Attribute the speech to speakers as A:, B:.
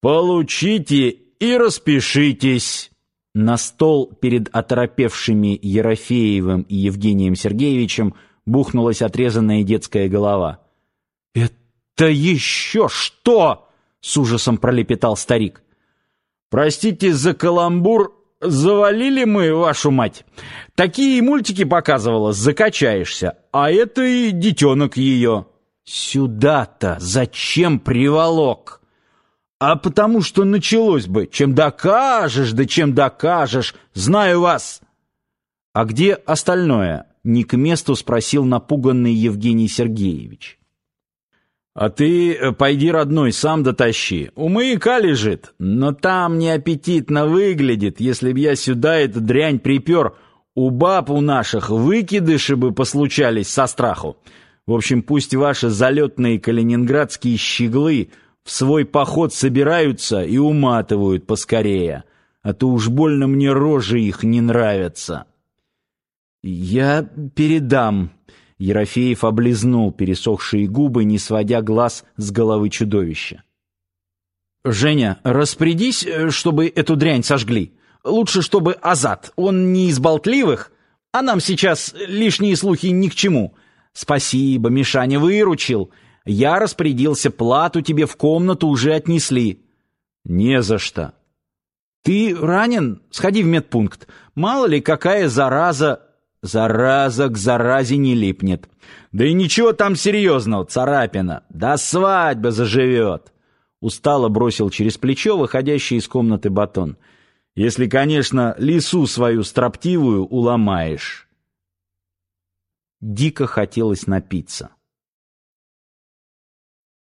A: Получите и распишитесь. На стол перед оторопевшими Ерофеевым и Евгением Сергеевичем бухнулась отрезанная детская голова. «Это еще что?» — с ужасом пролепетал старик. «Простите за каламбур, завалили мы вашу мать. Такие мультики показывала, закачаешься, а это и детенок ее». «Сюда-то зачем приволок?» А потому что началось бы, чем докажешь, да чем докажешь, знаю вас. А где остальное? Не к месту спросил напуганный Евгений Сергеевич. А ты э, пойди, родной, сам дотащи. У маяка лежит, но там неаппетитно выглядит, если б я сюда эту дрянь припер. У баб у наших выкидыши бы послучались со страху. В общем, пусть ваши залетные калининградские щеглы — в свой поход собираются и уматывают поскорее, а то уж больно мне рожи их не нравятся. Я передам. Ерофеев облизнул пересохшие губы, не сводя глаз с головы чудовища. Женя, распорядись, чтобы эту дрянь сожгли. Лучше, чтобы Азат. Он не из болтливых, а нам сейчас лишние слухи ни к чему. Спасибо, Мишаня выручил. Я распорядился, плату тебе в комнату уже отнесли. Не за что. Ты ранен? Сходи в медпункт. Мало ли какая зараза... Зараза к заразе не липнет. Да и ничего там серьезного, царапина. Да свадьба заживет. Устало бросил через плечо выходящий из комнаты батон. Если, конечно, лису свою строптивую уломаешь. Дико хотелось напиться.